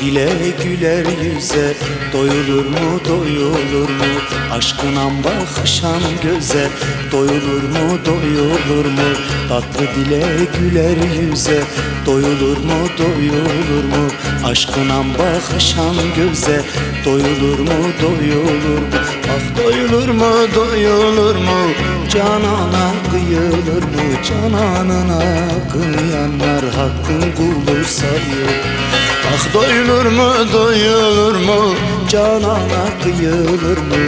dile güler yüze. Doyulur mu doyulur mu? Aşkına bakışan göze. Doyulur mu doyulur mu? Tatlı dile güler yüze. Doyulur mu doyulur mu? Aşkına bakışan göze. Doyulur mu doyulur mu? Ah doyulur mu doyulur mu? Canana kıyılır mı? Cananına kıyanlar hakkın kulu sayıyor Ah doyulur mu doyulur mu? Canana kıyılır mı?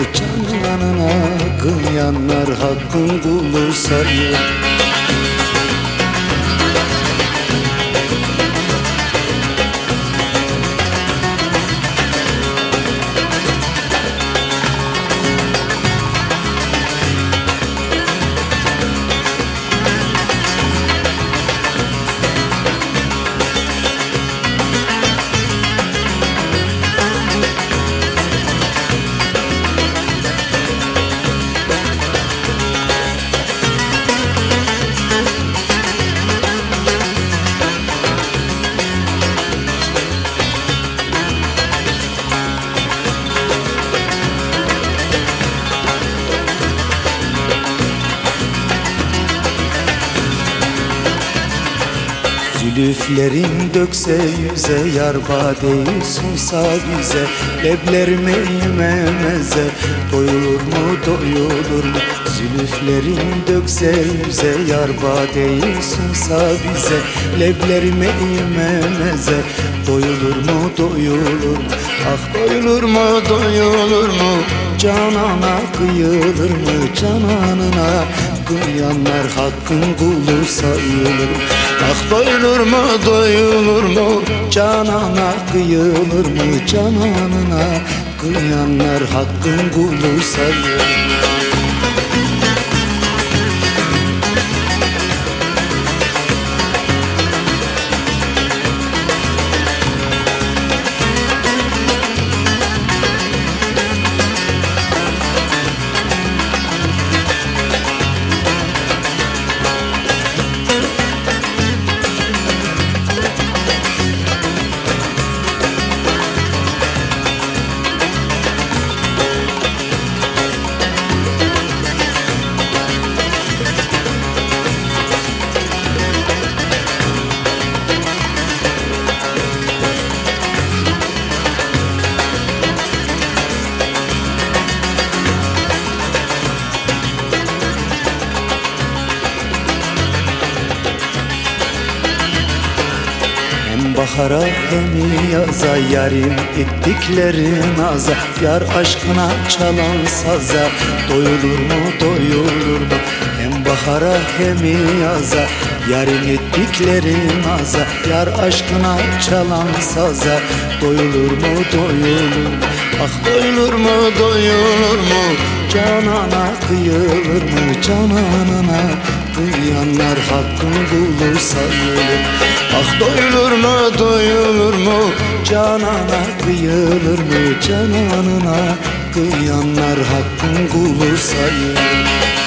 Cananına kıyanlar hakkın kulu sayıyor Zülüflerin dökse yüze Yar badeyi sunsa bize Leblerime yememeze Doyulur mu doyulur mu? Zülüflerin dökse yüze Yar badeyi sunsa bize Leblerime yememeze Doyulur mu doyulur mu? Ah doyulur mu doyulur mu? Canana kıyılır mı Cananına kıyanlar hakkın kulu sayılır. Ah doyulur mu doyulur mu? Canana kıyılır mı? Cananına kıyanlar hakkın kulu sayılır bahara hem yaza yarim ettiklerin aza. Yar aşkına çalan saza doyulur mu doyulur mu Hem bahara hem yaza yarim ettiklerin aza Yar aşkına çalan saza. Doyulur mu doyulur Ah doyulur mu doyulur mu? Canana kıyılır mı cananına? Kıyanlar hakkın kulu sayılır Ah doyulur mu doyulur mu? Canana kıyılır mı cananına? Kıyanlar hakkın kulu sayılır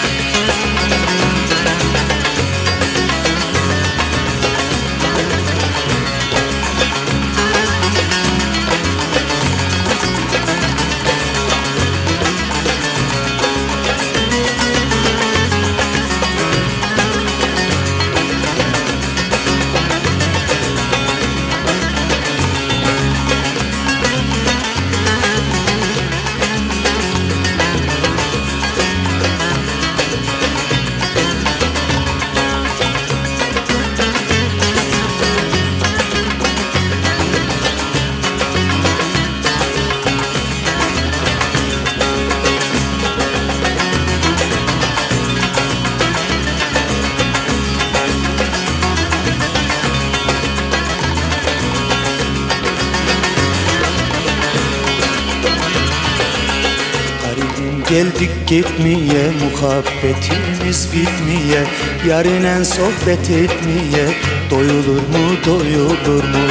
geldik gitmeye Muhabbetimiz bitmeye Yarinen sohbet etmeye Doyulur mu doyulur mu?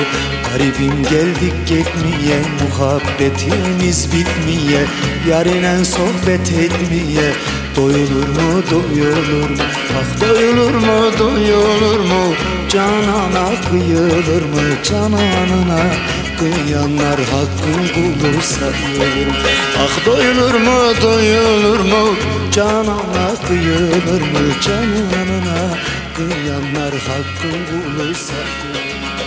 Garibim geldik gitmeye Muhabbetimiz bitmeye Yarinen sohbet etmeye Doyulur mu doyulur mu? Ah doyulur mu doyulur mu? Canana kıyılır mı cananına Kıyanlar hakkın kulu sayılır Ah doyulur mu doyulur mu? Canana kıyılır mı? Cananına Kıyanlar hakkın kulu sayılır